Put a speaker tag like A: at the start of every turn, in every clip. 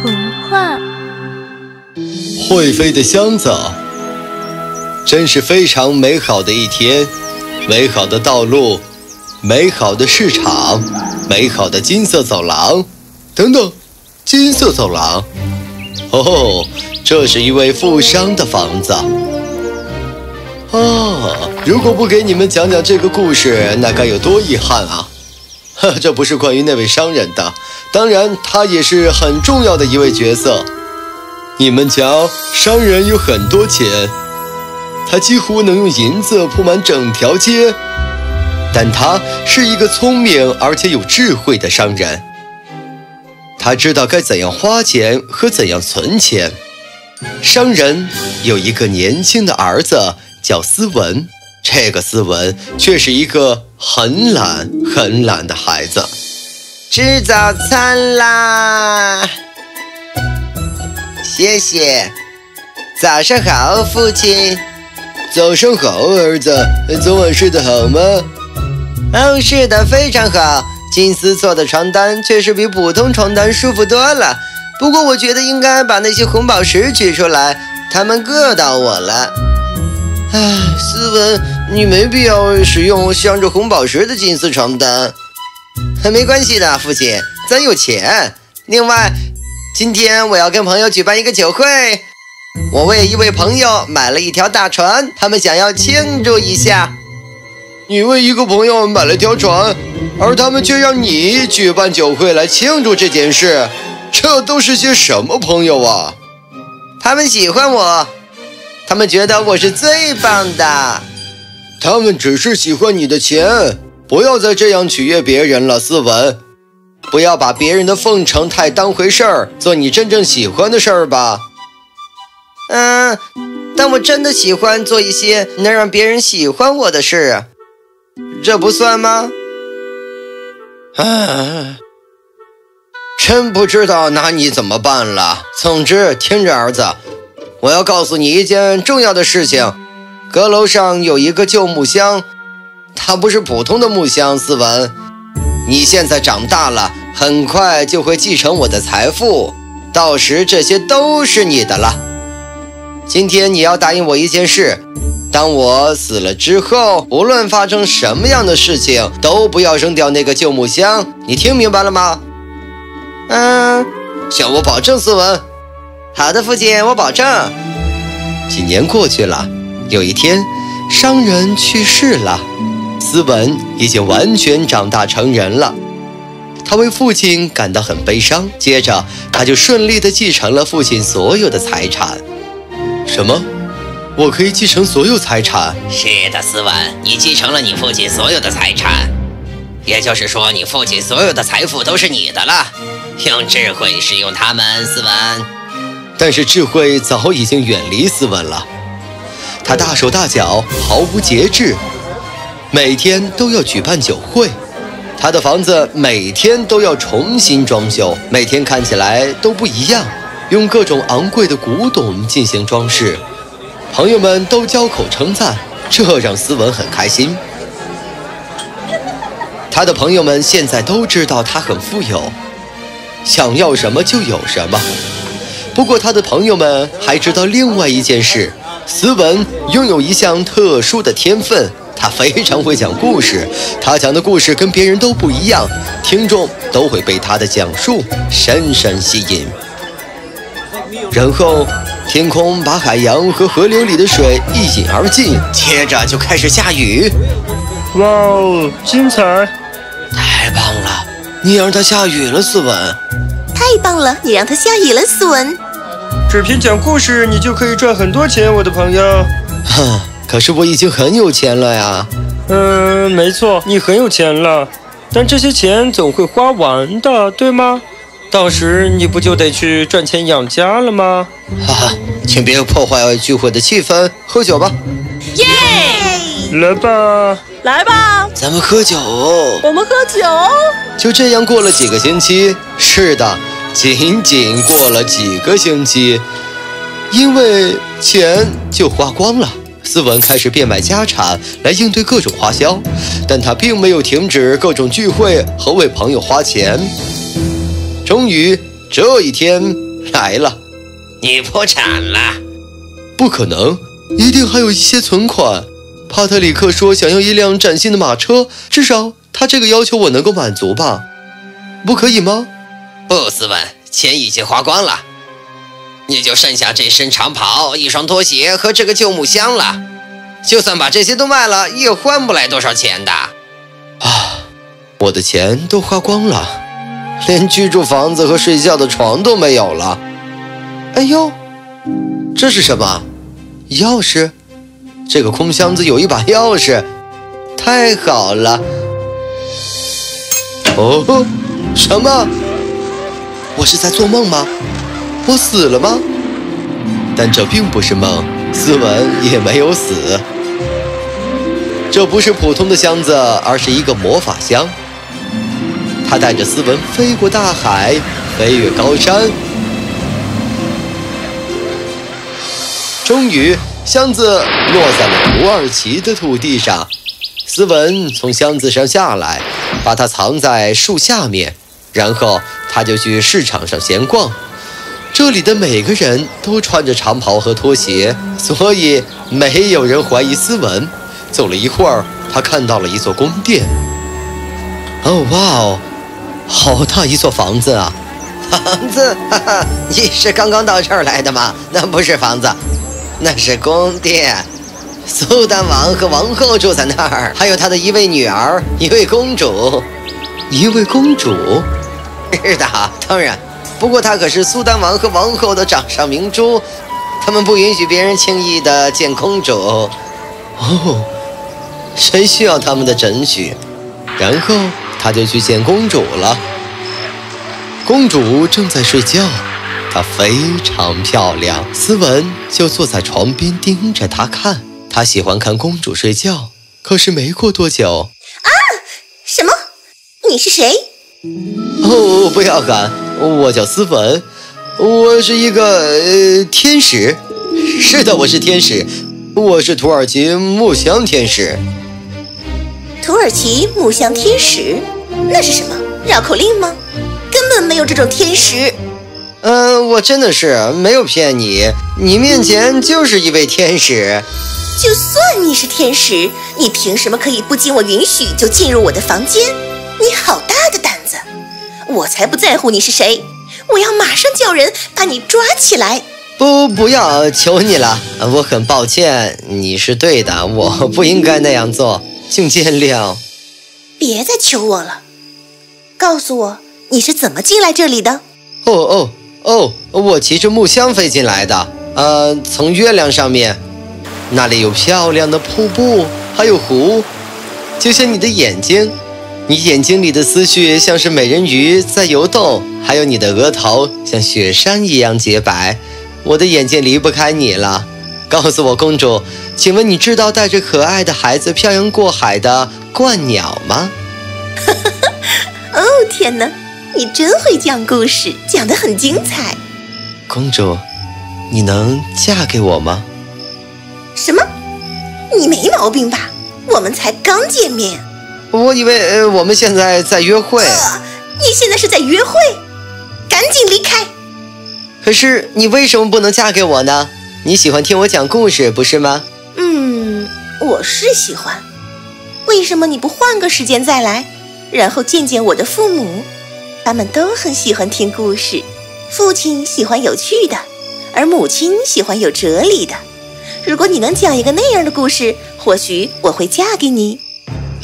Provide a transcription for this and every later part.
A: 童话。
B: 会飞的箱子，真是非常美好的一天。美好的道路，美好的市场，美好的金色走廊，等等，金色走廊。哦，这是一位富商的房子。啊，如果不给你们讲讲这个故事，那该有多遗憾啊！这不是关于那位商人的，当然他也是很重要的一位角色。你们瞧，商人有很多钱，他几乎能用银子铺满整条街。但他是一个聪明而且有智慧的商人，他知道该怎样花钱和怎样存钱。商人有一个年轻的儿子叫斯文，这个斯文却是一个很懒很懒的孩子。
C: 吃早餐啦！谢谢。早上好，父亲。
B: 早上好，儿子。昨晚睡得好吗？
C: 哦，是的，非常好。金丝做的床单确实比普通床单舒服多了。不过，我觉得应该把那些红宝石取出来，它们硌到我了。唉，斯文，你没必要使用镶着红宝石的金丝床单。没关系的，父亲，咱有钱。另外。今天我要跟朋友举办一个酒会，我为一位朋友买了一条大船，他们想要庆祝一下。
B: 你为一个朋友买了条船，而他们却让你举办酒会来庆祝这件事，这都是些什么朋友啊？
C: 他们喜欢我，他们觉得我是最棒的。
B: 他们只是喜欢你的钱，不要再这样取悦别人了，斯文。不要把别人的奉承太当回事儿，做你真正喜欢的事儿吧。
C: 嗯，但我真的喜欢做一些能让别人喜欢我的事，这不算吗？
B: 唉，真不知道拿你怎么办了。总之，听着，儿子，我要告诉你一件重要的事情：阁楼上有一个旧木箱，它不是普通的木箱，斯文。你现在长大了，很快就会继承我的财富，到时这些都是你的了。今天你要答应我一件事：当我死了之后，无论发生什么样的事情，都不要扔掉那个旧木箱。你听明白了吗？
C: 嗯，
B: 向我保证，斯文。
C: 好的，父亲，我保证。
B: 几年过去了，有一天，商人去世了。斯文已经完全长大成人了，他为父亲感到很悲伤。接着，他就顺利地继承了父亲所有的财产。什么？我可以继承所有财产？
D: 是的，斯文，你继承了你父亲所有的财产，也就是说，你父亲所有的财富都是你的了。用智慧使用它们，斯文。
B: 但是智慧早已经远离斯文了，他大手大脚，毫无节制。每天都要举办酒会，他的房子每天都要重新装修，每天看起来都不一样，用各种昂贵的古董进行装饰。朋友们都交口称赞，这让斯文很开心。他的朋友们现在都知道他很富有，想要什么就有什么。不过他的朋友们还知道另外一件事：斯文拥有一项特殊的天分。他非常会讲故事，他讲的故事跟别人都不一样，听众都会被他的讲述深深吸引。然后，天空把海洋和河流里的水一饮而尽，接着就开始下雨。
E: 哇哦，精彩！
B: 太棒了，你让它下雨了，斯文。
A: 太棒了，你让它下雨了，斯文。
E: 只凭讲故事，你就可以赚很多钱，我的朋友。
B: 哼。可是我已经很有钱了呀。
E: 嗯，没错，你很有钱了，但这些钱总会花完的，对吗？到时你不就得去赚钱养家了吗？
B: 哈哈，请别破坏聚会的气氛，喝酒吧。
A: 耶！
E: 来吧，
A: 来吧，
B: 咱们喝酒。
A: 我们喝酒。
B: 就这样过了几个星期。是的，仅仅过了几个星期，因为钱就花光了。斯文开始变卖家产来应对各种花销，但他并没有停止各种聚会和为朋友花钱。终于，这一天，来了。
D: 你破产了？
B: 不可能，一定还有一些存款。帕特里克说想要一辆崭新的马车，至少他这个要求我能够满足吧？不可以吗？
D: 不，斯文，钱已经花光了，你就剩下这身长袍、一双拖鞋和这个旧木箱了。就算把这些都卖了，也换不来多少钱的。
B: 啊，我的钱都花光了，连居住房子和睡觉的床都没有了。哎呦，这是什么？钥匙？这个空箱子有一把钥匙，太好了！哦，什么？我是在做梦吗？我死了吗？但这并不是梦，斯文也没有死。这不是普通的箱子，而是一个魔法箱。它带着斯文飞过大海，飞越高山。终于，箱子落在了土耳其的土地上。斯文从箱子上下来，把它藏在树下面，然后他就去市场上闲逛。这里的每个人都穿着长袍和拖鞋，所以没有人怀疑斯文。走了一会儿，他看到了一座宫殿。哦，哇哦，好大一座房子啊！
C: 房子？哈哈，你是刚刚到这儿来的吗？那不是房子。那是宫殿，苏丹王和王后住在那儿，还有他的一位女儿，一位公主，
B: 一位公主。
C: 是的，当然，不过她可是苏丹王和王后的掌上明珠，他们不允许别人轻易的见公主。
B: 哦，谁需要他们的准许？然后他就去见公主了。公主正在睡觉。她非常漂亮，斯文就坐在床边盯着她看。他喜欢看公主睡觉。可是没过多久，
A: 啊！什么？你是谁？
B: 哦，不要喊！我叫斯文，我是一个呃天使。是的，我是天使，我是土耳其木香天使。
A: 土耳其木香天使？那是什么绕口令吗？根本没有这种天使。
C: 嗯，我真的是没有骗你，你面前就是一位天使。
A: 就算你是天使，你凭什么可以不经我允许就进入我的房间？你好大的胆子！我才不在乎你是谁，我要马上叫人把你抓起来。
C: 不，不要，求你了，我很抱歉，你是对的，我不应该那样做，请见谅。
A: 别再求我了，告诉我你是怎么进来这里的？
C: 哦哦。哦，我骑着木箱飞进来的，呃，从月亮上面，那里有漂亮的瀑布，还有湖，就像你的眼睛，你眼睛里的思绪像是美人鱼在游动，还有你的额头像雪山一样洁白，我的眼睛离不开你了。告诉我，公主，请问你知道带着可爱的孩子漂洋过海的鹳鸟吗？
A: 哦，天哪！你真会讲故事，讲得很精彩。
B: 公主，你能嫁给我吗？
A: 什么？你没毛病吧？我们才刚见面。
C: 我以为呃，我们现在在约会。
A: 你现在是在约会？赶紧离开！
C: 可是你为什么不能嫁给我呢？你喜欢听我讲故事，不是吗？
A: 嗯，我是喜欢。为什么你不换个时间再来，然后见见我的父母？他们都很喜欢听故事，父亲喜欢有趣的，而母亲喜欢有哲理的。如果你能讲一个那样的故事，或许我会嫁给你。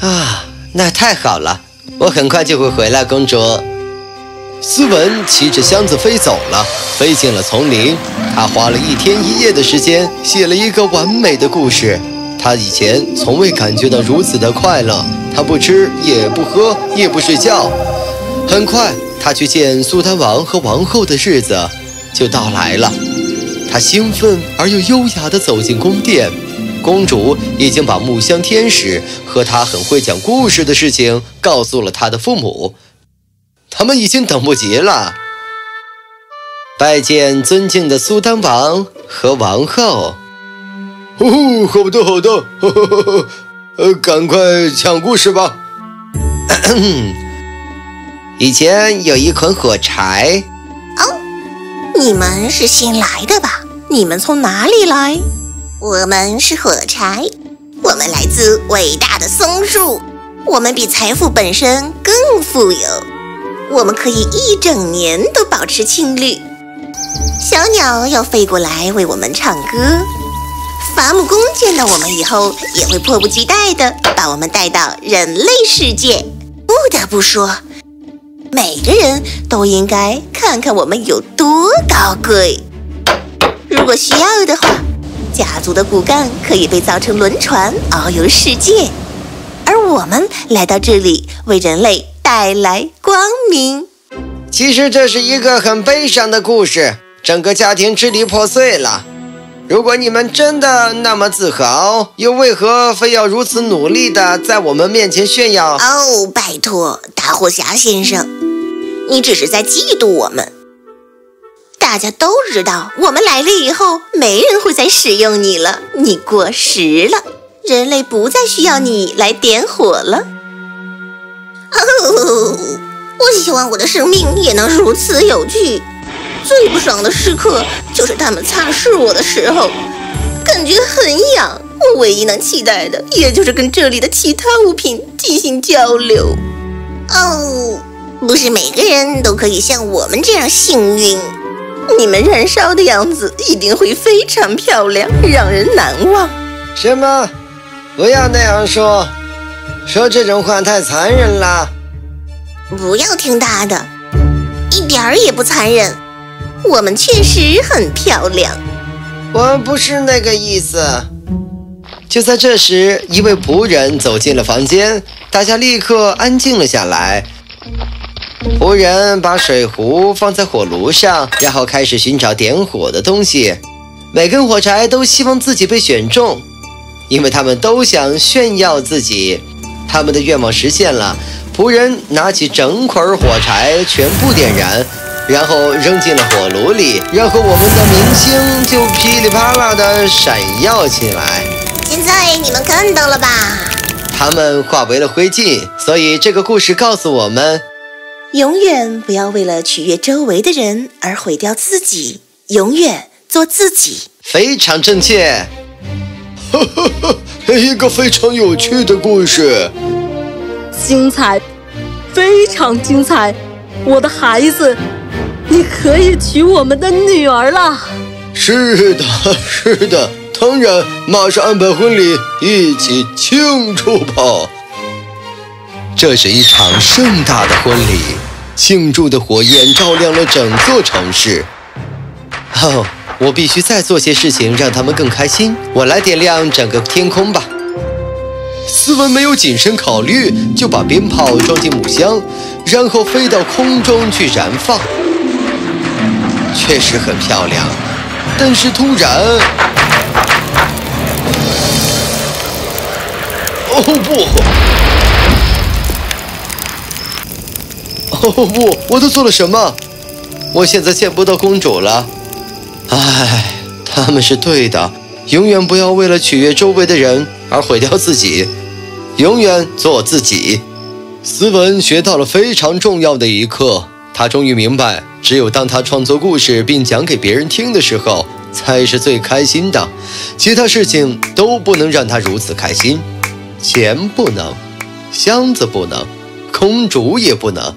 C: 啊，那太好了，我很快就会回来，公主。
B: 斯文骑着箱子飞走了，飞进了丛林。他花了一天一夜的时间写了一个完美的故事。他以前从未感觉到如此的快乐。他不吃，也不喝，也不睡觉。很快，他去见苏丹王和王后的日子就到来了。他兴奋而又优雅地走进宫殿，公主已经把木箱天使和他很会讲故事的事情告诉了他的父母，他们已经等不及了，拜见尊敬的苏丹王和王后。哦，好的好的，呃，赶快讲故事吧。
C: 以前有一捆火柴，
A: 哦，你们是新来的吧？你们从哪里来？
F: 我们是火柴，我们来自伟大的松树，
A: 我们比财富本身更富有，我们可以一整年都保持青绿。小鸟要飞过来为我们唱歌，伐木工见到我们以后也会迫不及待地把我们带到人类世界。不得不说，每个人都应该看看我们有多高贵。如果需要的话。家族的骨干可以被造成轮船遨游世界，而我们来到这里为人类带来光明。
C: 其实这是一个很悲伤的故事，整个家庭支离破碎了。如果你们真的那么自豪，又为何非要如此努力的在我们面前炫耀？
F: 哦，拜托，大火侠先生，你只是在嫉妒我们。
A: 大家都知道，我们来了以后，没人会再使用你了。你过时了，人类不再需要你来点火了。
F: 哦，我希望我的生命也能如此有趣。最不爽的时刻就是他们擦拭我的时候，感觉很痒。我唯一能期待的，也就是跟这里的其他物品进行交流。哦，不是每个人都可以像我们这样幸运。
A: 你们燃烧的样子一定会非常漂亮，让人难忘。
C: 什么？不要那样说，说这种话太残忍了。
F: 不要听他的，一点儿也不残忍。
A: 我们确实很漂亮。
C: 我们不是那个意思。
B: 就在这时，一位仆人走进了房间，大家立刻安静了下来。仆人把水壶放在火炉上，然后开始寻找点火的东西。每根火柴都希望自己被选中，因为他们都想炫耀自己。他们的愿望实现了，仆人拿起整捆火柴，全部点燃，然后扔进了火炉里。然后我们的明星就噼里啪啦的闪耀起来。
F: 现在你们看到了吧？
B: 他们化为了灰烬。所以这个故事告诉我们。
A: 永远不要为了取悦周围的人而毁掉自己，永远做自己。
B: 非常正确，
G: 哈哈哈！一个非常有趣的故事，
H: 精彩，非常精彩！我的孩子，你可以娶我们的女儿了。
G: 是的，是的，当然，马上安排婚礼，一起庆祝吧。
B: 这是一场盛大的婚礼，庆祝的火焰照亮了整座城市。哦，我必须再做些事情，让他们更开心。我来点亮整个天空吧。斯文没有谨慎考虑，就把鞭炮装进木箱，然后飞到空中去燃放。确实很漂亮，但是突然，
G: 哦不！哦不！我都做了什么？
B: 我现在见不到公主了。唉，他们是对的。永远不要为了取悦周围的人而毁掉自己，永远做自己。斯文学到了非常重要的一课，他终于明白，只有当他创作故事并讲给别人听的时候，才是最开心的。其他事情都不能让他如此开心，钱不能，箱子不能，公主也不能。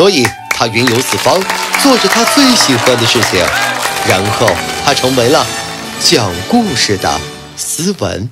B: 所以，他云游四方，做着他最喜欢的事情，然后他成为了讲故事的斯文。